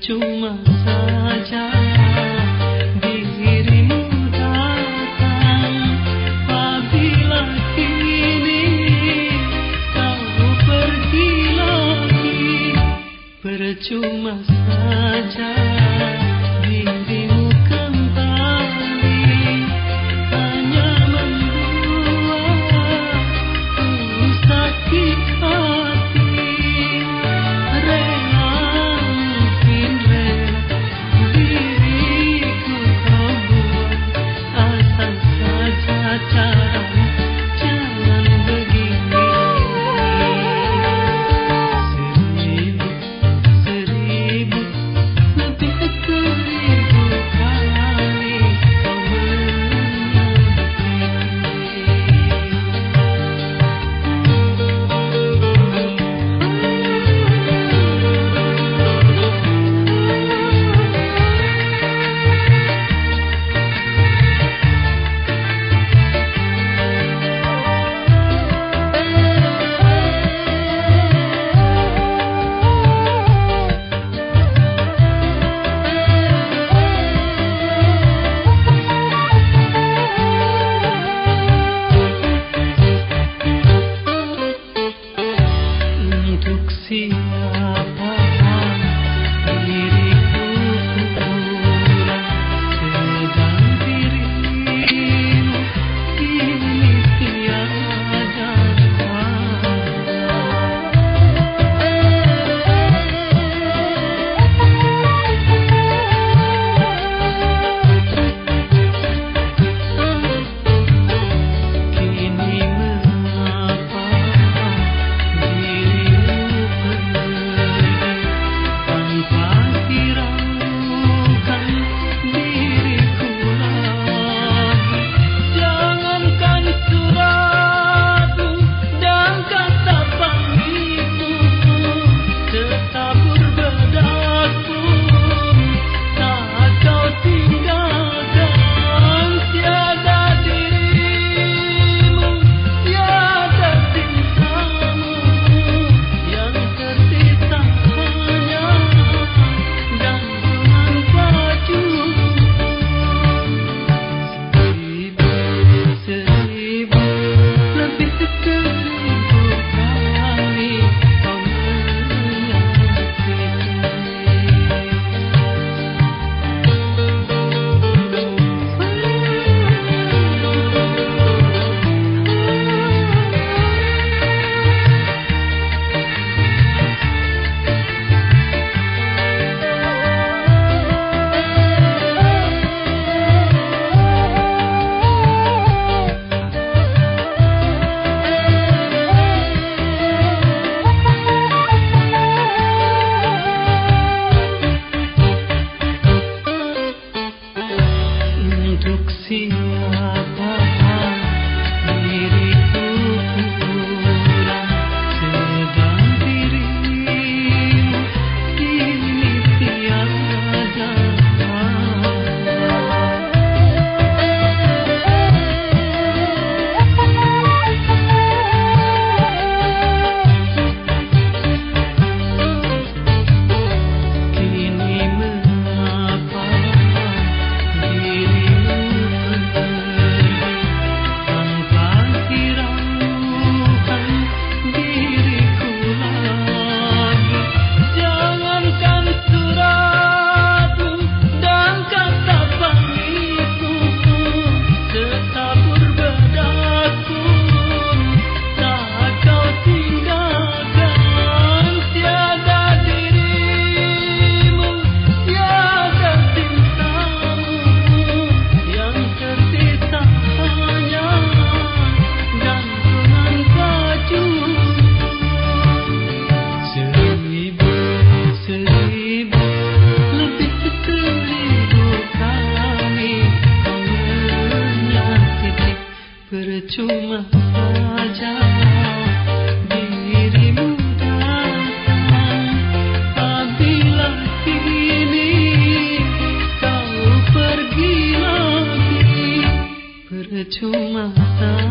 cuma saja dirimu datang. Apabila kini kau pergi lagi percuma cuma tahu